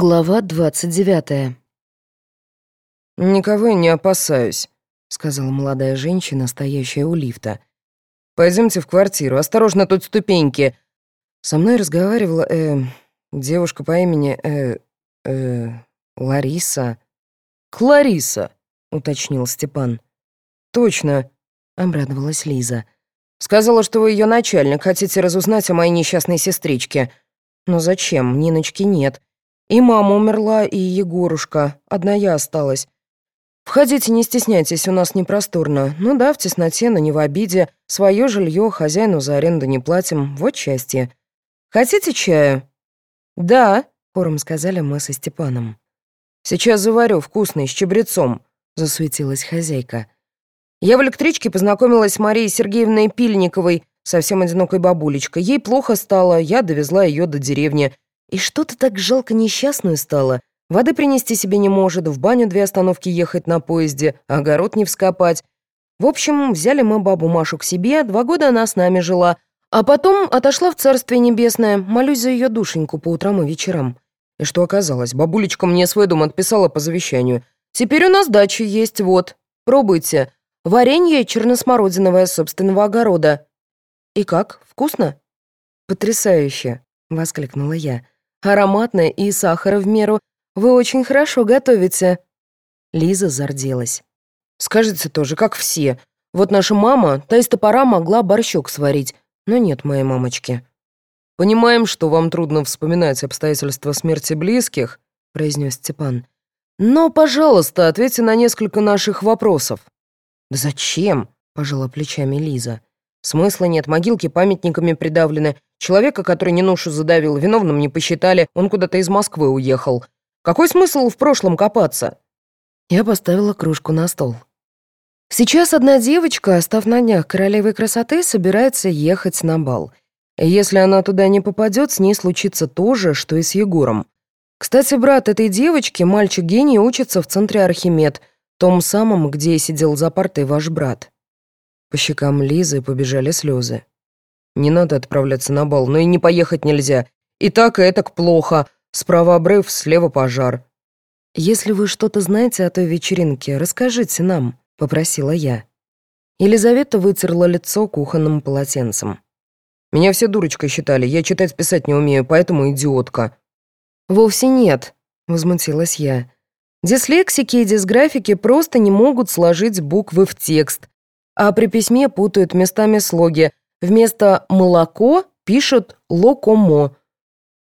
Глава двадцать девятая. «Никого не опасаюсь», — сказала молодая женщина, стоящая у лифта. Пойдемте в квартиру, осторожно, тут ступеньки». Со мной разговаривала, э, девушка по имени, э, э, Лариса. «Клариса», — уточнил Степан. «Точно», — обрадовалась Лиза. «Сказала, что вы ее начальник, хотите разузнать о моей несчастной сестричке. Но зачем? Ниночки нет. И мама умерла, и Егорушка. Одна я осталась. Входите, не стесняйтесь, у нас не просторно. Ну да, в тесноте, но не в обиде. Свое жилье хозяину за аренду не платим. Вот счастье. Хотите чаю? Да, хором сказали мы со Степаном. Сейчас заварю, вкусный, с чабрецом, засуетилась хозяйка. Я в электричке познакомилась с Марией Сергеевной Пильниковой, совсем одинокой бабулечкой. Ей плохо стало, я довезла ее до деревни. И что-то так жалко несчастную стало. Воды принести себе не может, в баню две остановки ехать на поезде, огород не вскопать. В общем, взяли мы бабу Машу к себе, два года она с нами жила, а потом отошла в Царствие Небесное, молюсь за ее душеньку по утрам и вечерам. И что оказалось, бабулечка мне свой дом отписала по завещанию. Теперь у нас дача есть, вот. Пробуйте. Варенье черносмородиновое собственного огорода. И как, вкусно? Потрясающе, воскликнула я. Ароматное и сахара в меру. Вы очень хорошо готовите». Лиза зарделась. «Скажите тоже, как все. Вот наша мама, та из топора могла борщок сварить, но нет моей мамочки». «Понимаем, что вам трудно вспоминать обстоятельства смерти близких», произнес Степан. «Но, пожалуйста, ответьте на несколько наших вопросов». «Да зачем?» — пожала плечами Лиза. «Смысла нет, могилки памятниками придавлены, Человека, который Нинушу задавил, виновным не посчитали, он куда-то из Москвы уехал. Какой смысл в прошлом копаться?» Я поставила кружку на стол. Сейчас одна девочка, став на днях королевой красоты, собирается ехать на бал. Если она туда не попадет, с ней случится то же, что и с Егором. Кстати, брат этой девочки, мальчик-гений, учится в центре Архимед, том самом, где сидел за партой ваш брат. По щекам Лизы побежали слезы. Не надо отправляться на бал, но и не поехать нельзя. И так, и этак плохо. Справа обрыв, слева пожар. «Если вы что-то знаете о той вечеринке, расскажите нам», — попросила я. Елизавета вытерла лицо кухонным полотенцем. «Меня все дурочкой считали, я читать писать не умею, поэтому идиотка». «Вовсе нет», — возмутилась я. «Дислексики и дисграфики просто не могут сложить буквы в текст, а при письме путают местами слоги, Вместо «молоко» пишут «локомо».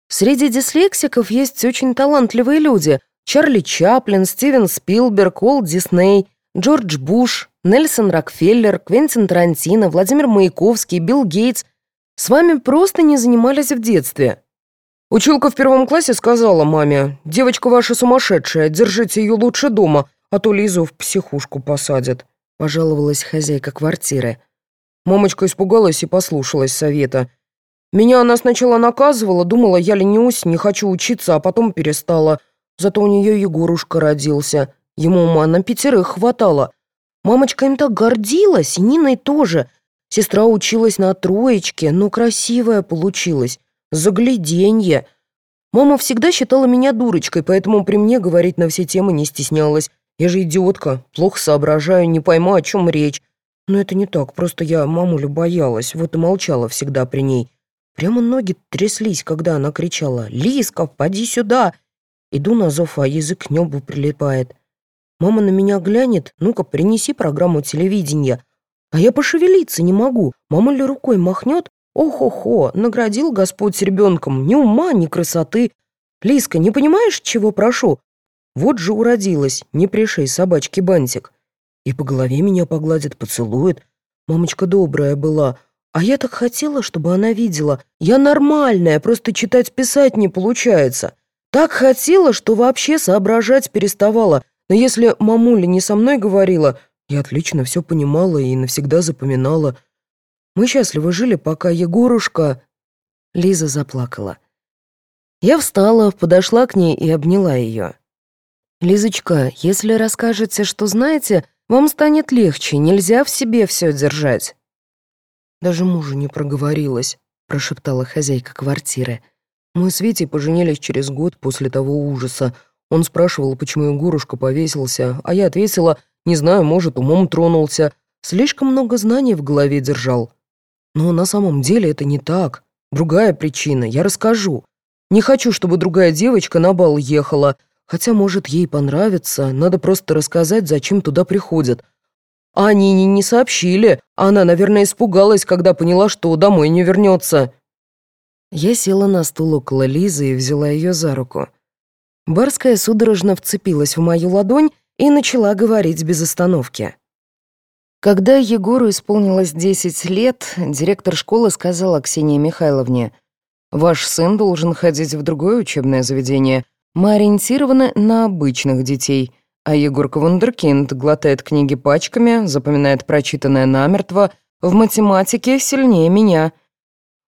Среди дислексиков есть очень талантливые люди. Чарли Чаплин, Стивен Спилберг, Уолт Дисней, Джордж Буш, Нельсон Рокфеллер, Квентин Тарантино, Владимир Маяковский, Билл Гейтс. С вами просто не занимались в детстве. Училка в первом классе сказала маме, «Девочка ваша сумасшедшая, держите ее лучше дома, а то Лизу в психушку посадят», пожаловалась хозяйка квартиры. Мамочка испугалась и послушалась совета. Меня она сначала наказывала, думала, я ленюсь, не хочу учиться, а потом перестала. Зато у нее Егорушка родился. Ему ума на пятерых хватало. Мамочка им так гордилась, и Ниной тоже. Сестра училась на троечке, но красивая получилась. Загляденье. Мама всегда считала меня дурочкой, поэтому при мне говорить на все темы не стеснялась. Я же идиотка, плохо соображаю, не пойму, о чем речь. Но это не так, просто я мамулю боялась, вот и молчала всегда при ней. Прямо ноги тряслись, когда она кричала «Лиска, поди сюда!» Иду на зов, а язык к небу прилипает. Мама на меня глянет, ну-ка, принеси программу телевидения. А я пошевелиться не могу. Мама ли рукой махнет? Ох-охо, наградил Господь ребенком. Ни ума, ни красоты. Лиска, не понимаешь, чего прошу? Вот же уродилась, не пришей собачки бантик. И по голове меня погладит, поцелует. Мамочка добрая была. А я так хотела, чтобы она видела. Я нормальная, просто читать-писать не получается. Так хотела, что вообще соображать переставала. Но если мамуля не со мной говорила, я отлично все понимала и навсегда запоминала. Мы счастливо жили, пока Егорушка... Лиза заплакала. Я встала, подошла к ней и обняла ее. «Лизочка, если расскажете, что знаете, вам станет легче, нельзя в себе все держать». «Даже мужу не проговорилась», — прошептала хозяйка квартиры. Мы с Витей поженились через год после того ужаса. Он спрашивал, почему Егорушка повесился, а я ответила, не знаю, может, умом тронулся. Слишком много знаний в голове держал. Но на самом деле это не так. Другая причина, я расскажу. Не хочу, чтобы другая девочка на бал ехала, хотя, может, ей понравится, надо просто рассказать, зачем туда приходят. А они не, не сообщили. Она, наверное, испугалась, когда поняла, что домой не вернется. Я села на стул около Лизы и взяла ее за руку. Барская судорожно вцепилась в мою ладонь и начала говорить без остановки. Когда Егору исполнилось 10 лет, директор школы сказала Ксении Михайловне, «Ваш сын должен ходить в другое учебное заведение. Мы ориентированы на обычных детей». А Егорка Вундеркинд глотает книги пачками, запоминает прочитанное намертво, в математике сильнее меня.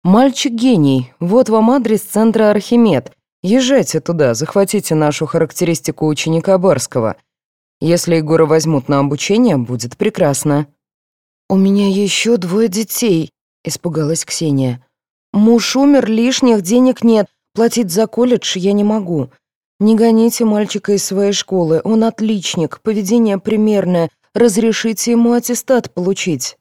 Мальчик гений, вот вам адрес центра Архимед. Езжайте туда, захватите нашу характеристику ученика Барского. Если Егора возьмут на обучение, будет прекрасно. «У меня еще двое детей», — испугалась Ксения. «Муж умер, лишних денег нет, платить за колледж я не могу. Не гоните мальчика из своей школы, он отличник, поведение примерное, разрешите ему аттестат получить.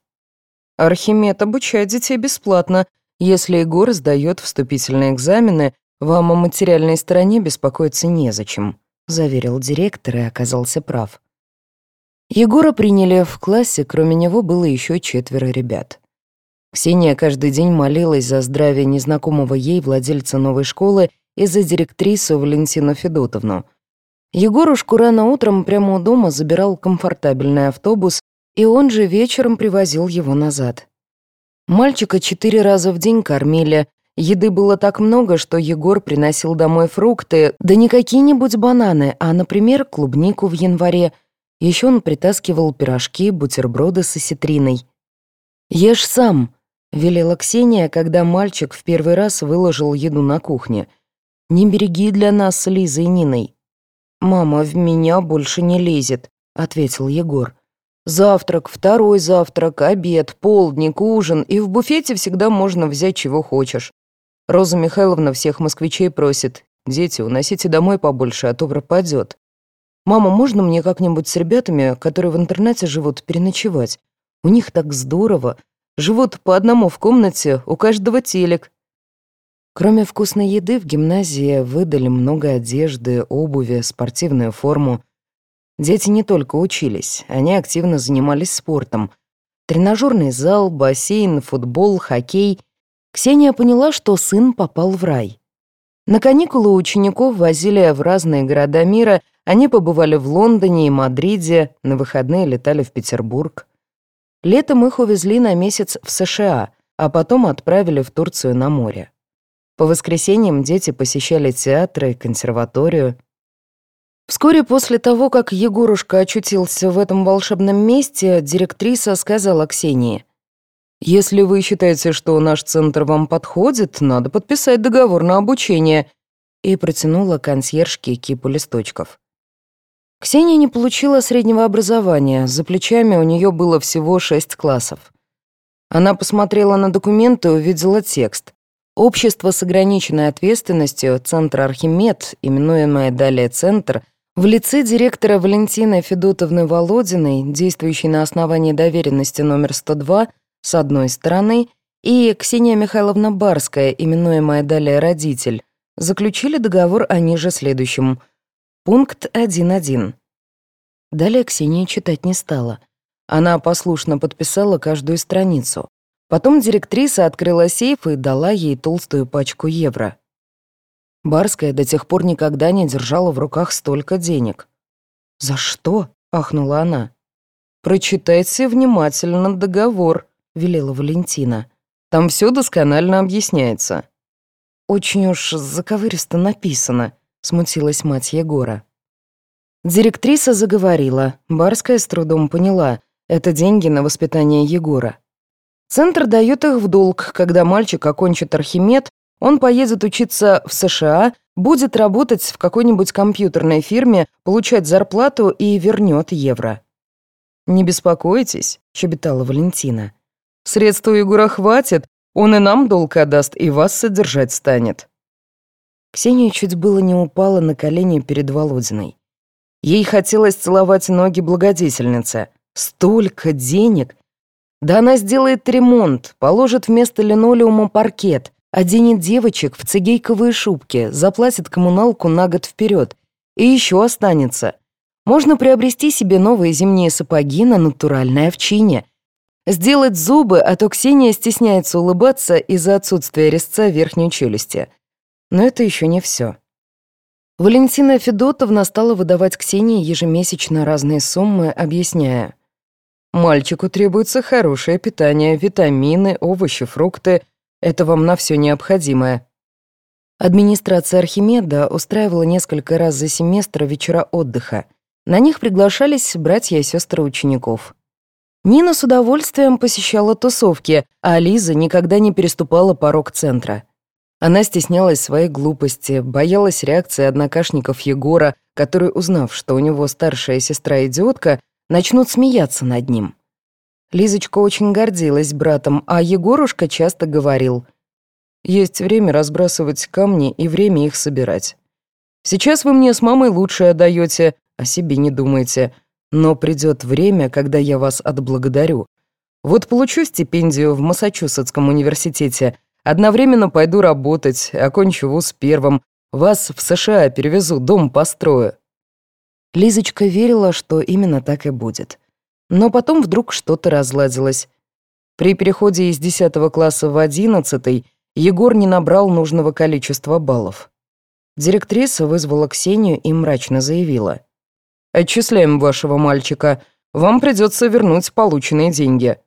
Архимед обучает детей бесплатно. Если Егор сдает вступительные экзамены, вам о материальной стороне беспокоиться незачем», заверил директор и оказался прав. Егора приняли в классе, кроме него было еще четверо ребят. Ксения каждый день молилась за здравие незнакомого ей владельца новой школы и за директрису Валентину Федотовну. Егорушку рано утром прямо у дома забирал комфортабельный автобус, и он же вечером привозил его назад. Мальчика четыре раза в день кормили, еды было так много, что Егор приносил домой фрукты, да не какие-нибудь бананы, а, например, клубнику в январе. Еще он притаскивал пирожки, бутерброды с осетриной. «Ешь сам», — велела Ксения, когда мальчик в первый раз выложил еду на кухне — не береги для нас с Лизой и Ниной». «Мама в меня больше не лезет», — ответил Егор. «Завтрак, второй завтрак, обед, полдник, ужин, и в буфете всегда можно взять чего хочешь. Роза Михайловна всех москвичей просит. Дети, уносите домой побольше, а то пропадет. Мама, можно мне как-нибудь с ребятами, которые в интернете живут, переночевать? У них так здорово. Живут по одному в комнате, у каждого телек, Кроме вкусной еды в гимназии выдали много одежды, обуви, спортивную форму. Дети не только учились, они активно занимались спортом. Тренажерный зал, бассейн, футбол, хоккей. Ксения поняла, что сын попал в рай. На каникулы учеников возили в разные города мира, они побывали в Лондоне и Мадриде, на выходные летали в Петербург. Летом их увезли на месяц в США, а потом отправили в Турцию на море. По воскресеньям дети посещали театры, консерваторию. Вскоре после того, как Егорушка очутился в этом волшебном месте, директриса сказала Ксении, «Если вы считаете, что наш центр вам подходит, надо подписать договор на обучение», и протянула консьержке кипу листочков. Ксения не получила среднего образования, за плечами у нее было всего шесть классов. Она посмотрела на документы и увидела текст. Общество с ограниченной ответственностью «Центр Архимед», именуемое далее «Центр», в лице директора Валентины Федотовны Володиной, действующей на основании доверенности номер 102, с одной стороны, и Ксения Михайловна Барская, именуемая далее «Родитель», заключили договор о ниже следующем. Пункт 1.1. Далее Ксения читать не стала. Она послушно подписала каждую страницу. Потом директриса открыла сейф и дала ей толстую пачку евро. Барская до тех пор никогда не держала в руках столько денег. «За что?» — ахнула она. «Прочитайте внимательно договор», — велела Валентина. «Там все досконально объясняется». «Очень уж заковыристо написано», — смутилась мать Егора. Директриса заговорила. Барская с трудом поняла. Это деньги на воспитание Егора. Центр дает их в долг. Когда мальчик окончит Архимед, он поедет учиться в США, будет работать в какой-нибудь компьютерной фирме, получать зарплату и вернет евро. «Не беспокойтесь», — щебетала Валентина. «Средств у Егора хватит, он и нам долг отдаст, и вас содержать станет». Ксения чуть было не упала на колени перед Володиной. Ей хотелось целовать ноги благодетельницы. Столько денег! Да она сделает ремонт, положит вместо линолеума паркет, оденет девочек в цигейковые шубки, заплатит коммуналку на год вперед. И еще останется. Можно приобрести себе новые зимние сапоги на натуральной овчине. Сделать зубы, а то Ксения стесняется улыбаться из-за отсутствия резца верхней челюсти. Но это еще не все. Валентина Федотовна стала выдавать Ксении ежемесячно разные суммы, объясняя. «Мальчику требуется хорошее питание, витамины, овощи, фрукты. Это вам на все необходимое». Администрация Архимеда устраивала несколько раз за семестр вечера отдыха. На них приглашались братья и сестры учеников. Нина с удовольствием посещала тусовки, а Лиза никогда не переступала порог центра. Она стеснялась своей глупости, боялась реакции однокашников Егора, которые, узнав, что у него старшая сестра-идиотка, начнут смеяться над ним. Лизочка очень гордилась братом, а Егорушка часто говорил, «Есть время разбрасывать камни и время их собирать. Сейчас вы мне с мамой лучше отдаете, о себе не думайте, но придет время, когда я вас отблагодарю. Вот получу стипендию в Массачусетском университете — Одновременно пойду работать, окончу вуз первым. Вас в США перевезу, дом построю». Лизочка верила, что именно так и будет. Но потом вдруг что-то разладилось. При переходе из 10 класса в 11 Егор не набрал нужного количества баллов. Директриса вызвала Ксению и мрачно заявила. «Отчисляем вашего мальчика. Вам придется вернуть полученные деньги».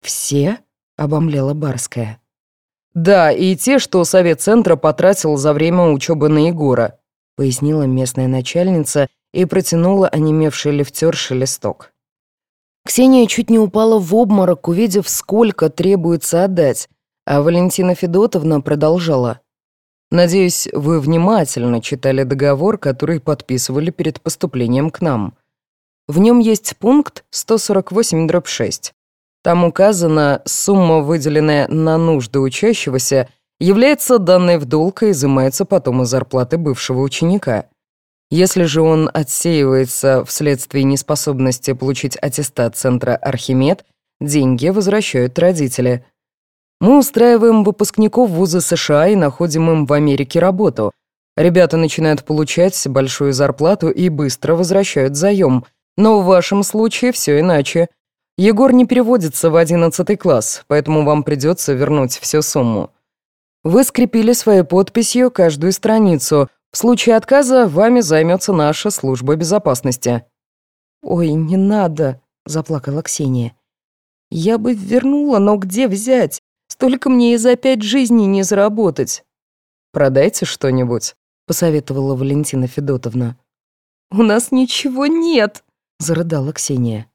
«Все?» — обомлела Барская. «Да, и те, что совет центра потратил за время учебы на Егора», пояснила местная начальница и протянула онемевший лифтерши листок. Ксения чуть не упала в обморок, увидев, сколько требуется отдать, а Валентина Федотовна продолжала. «Надеюсь, вы внимательно читали договор, который подписывали перед поступлением к нам. В нем есть пункт 148-6. Там указана сумма, выделенная на нужды учащегося, является данной в долг и изымается потом из зарплаты бывшего ученика. Если же он отсеивается вследствие неспособности получить аттестат центра «Архимед», деньги возвращают родители. Мы устраиваем выпускников вуза США и находим им в Америке работу. Ребята начинают получать большую зарплату и быстро возвращают заем. Но в вашем случае все иначе. Егор не переводится в одиннадцатый класс, поэтому вам придется вернуть всю сумму. Вы скрепили своей подписью каждую страницу. В случае отказа вами займется наша служба безопасности». «Ой, не надо», — заплакала Ксения. «Я бы вернула, но где взять? Столько мне и за пять жизней не заработать». «Продайте что-нибудь», — посоветовала Валентина Федотовна. «У нас ничего нет», — зарыдала Ксения.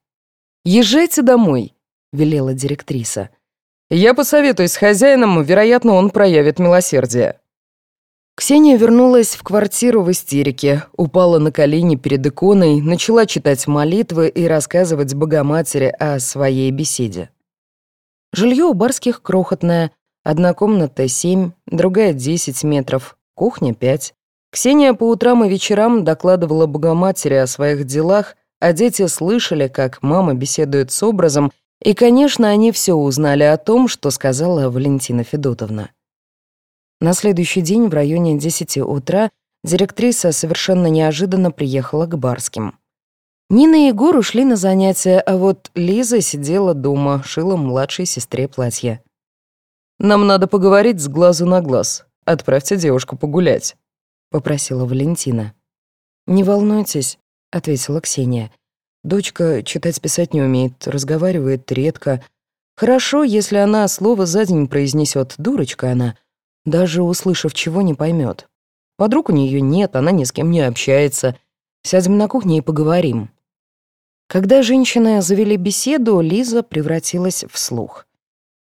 «Езжайте домой», — велела директриса. «Я посоветуюсь с хозяином, вероятно, он проявит милосердие». Ксения вернулась в квартиру в истерике, упала на колени перед иконой, начала читать молитвы и рассказывать Богоматери о своей беседе. Жилье у Барских крохотное, одна комната — семь, другая — десять метров, кухня — пять. Ксения по утрам и вечерам докладывала Богоматери о своих делах, а дети слышали, как мама беседует с образом, и, конечно, они все узнали о том, что сказала Валентина Федотовна. На следующий день в районе 10 утра директриса совершенно неожиданно приехала к Барским. Нина и Егор ушли на занятия, а вот Лиза сидела дома, шила младшей сестре платье. «Нам надо поговорить с глазу на глаз. Отправьте девушку погулять», — попросила Валентина. «Не волнуйтесь, ответила Ксения. Дочка читать-писать не умеет, разговаривает редко. Хорошо, если она слово за день произнесет, дурочка она, даже услышав чего не поймет. Подруг у нее нет, она ни с кем не общается. Сядем на кухне и поговорим. Когда женщины завели беседу, Лиза превратилась в слух.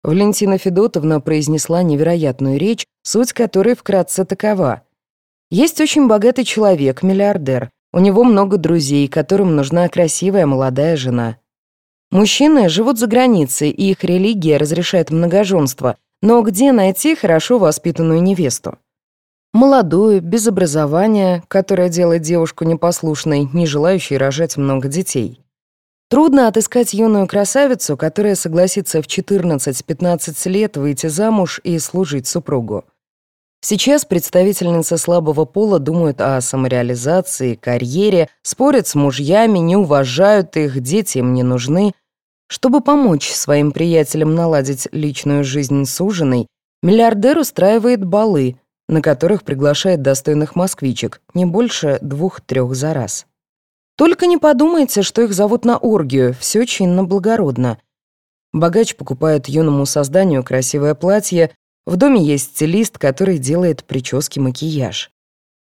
Валентина Федотовна произнесла невероятную речь, суть которой вкратце такова. Есть очень богатый человек, миллиардер. У него много друзей, которым нужна красивая молодая жена. Мужчины живут за границей, и их религия разрешает многоженство, но где найти хорошо воспитанную невесту? Молодую, без образования, которое делает девушку непослушной, не желающей рожать много детей. Трудно отыскать юную красавицу, которая согласится в 14-15 лет выйти замуж и служить супругу. Сейчас представительницы слабого пола думают о самореализации, карьере, спорят с мужьями, не уважают их, дети им не нужны. Чтобы помочь своим приятелям наладить личную жизнь с ужиной, миллиардер устраивает балы, на которых приглашает достойных москвичек, не больше двух-трех за раз. Только не подумайте, что их зовут на оргию, все чинно-благородно. Богач покупает юному созданию красивое платье, в доме есть стилист, который делает прически, макияж.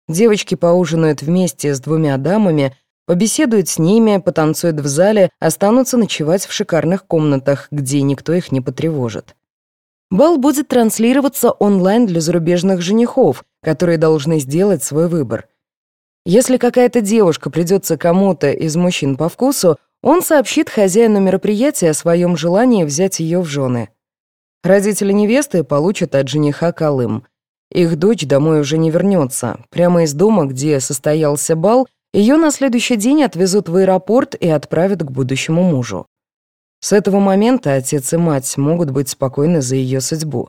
Девочки поужинают вместе с двумя дамами, побеседуют с ними, потанцуют в зале, останутся ночевать в шикарных комнатах, где никто их не потревожит. Бал будет транслироваться онлайн для зарубежных женихов, которые должны сделать свой выбор. Если какая-то девушка придется кому-то из мужчин по вкусу, он сообщит хозяину мероприятия о своем желании взять ее в жены. Родители невесты получат от жениха колым. Их дочь домой уже не вернется. Прямо из дома, где состоялся бал, ее на следующий день отвезут в аэропорт и отправят к будущему мужу. С этого момента отец и мать могут быть спокойны за ее судьбу.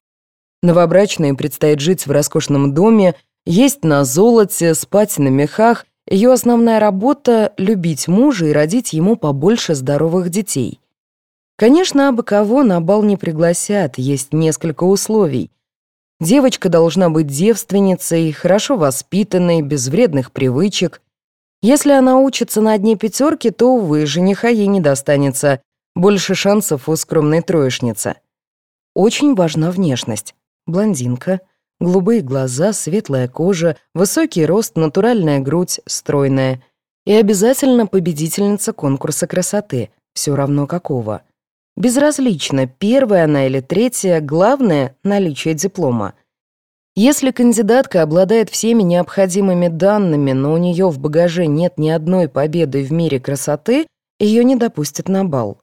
Новобрачной предстоит жить в роскошном доме, есть на золоте, спать на мехах. Ее основная работа — любить мужа и родить ему побольше здоровых детей — Конечно, абы кого на бал не пригласят, есть несколько условий. Девочка должна быть девственницей, хорошо воспитанной, без вредных привычек. Если она учится на одни пятерки, то, увы, жениха ей не достанется. Больше шансов у скромной троечницы. Очень важна внешность. Блондинка, голубые глаза, светлая кожа, высокий рост, натуральная грудь, стройная. И обязательно победительница конкурса красоты, все равно какого. Безразлично, первая она или третья, главное — наличие диплома. Если кандидатка обладает всеми необходимыми данными, но у нее в багаже нет ни одной победы в мире красоты, ее не допустят на бал.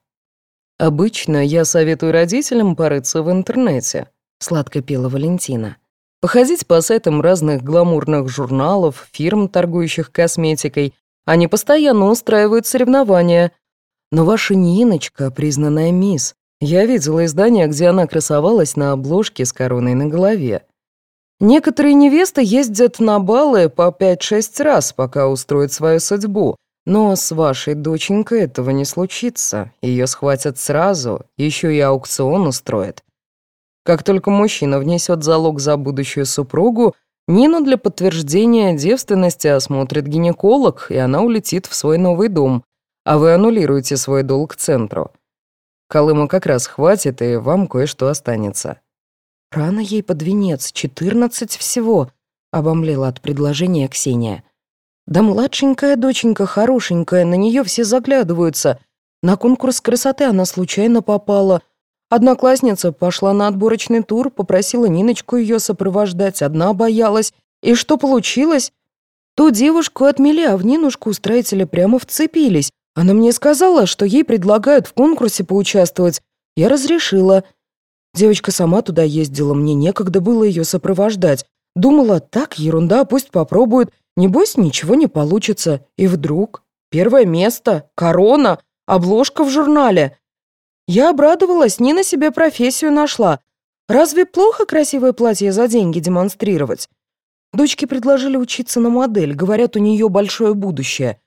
«Обычно я советую родителям порыться в интернете», — сладко пела Валентина. «Походить по сайтам разных гламурных журналов, фирм, торгующих косметикой. Они постоянно устраивают соревнования, но ваша Ниночка — признанная мисс. Я видела издание, где она красовалась на обложке с короной на голове. Некоторые невесты ездят на балы по 5-6 раз, пока устроят свою судьбу. Но с вашей доченькой этого не случится. Ее схватят сразу, еще и аукцион устроят. Как только мужчина внесет залог за будущую супругу, Нину для подтверждения девственности осмотрит гинеколог, и она улетит в свой новый дом, а вы аннулируете свой долг центру. Колыма как раз хватит, и вам кое-что останется». «Рано ей под венец, четырнадцать всего», — обомлела от предложения Ксения. «Да младшенькая доченька хорошенькая, на нее все заглядываются. На конкурс красоты она случайно попала. Одноклассница пошла на отборочный тур, попросила Ниночку ее сопровождать, одна боялась. И что получилось? Ту девушку отмели, а в Нинушку строители прямо вцепились. Она мне сказала, что ей предлагают в конкурсе поучаствовать. Я разрешила. Девочка сама туда ездила, мне некогда было ее сопровождать. Думала, так, ерунда, пусть попробует. Небось, ничего не получится. И вдруг первое место, корона, обложка в журнале. Я обрадовалась, не на себе профессию нашла. Разве плохо красивое платье за деньги демонстрировать? Дочке предложили учиться на модель, говорят, у нее большое будущее.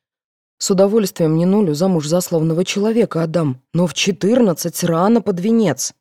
С удовольствием не нулю замуж за славного человека отдам, но в четырнадцать рано под венец.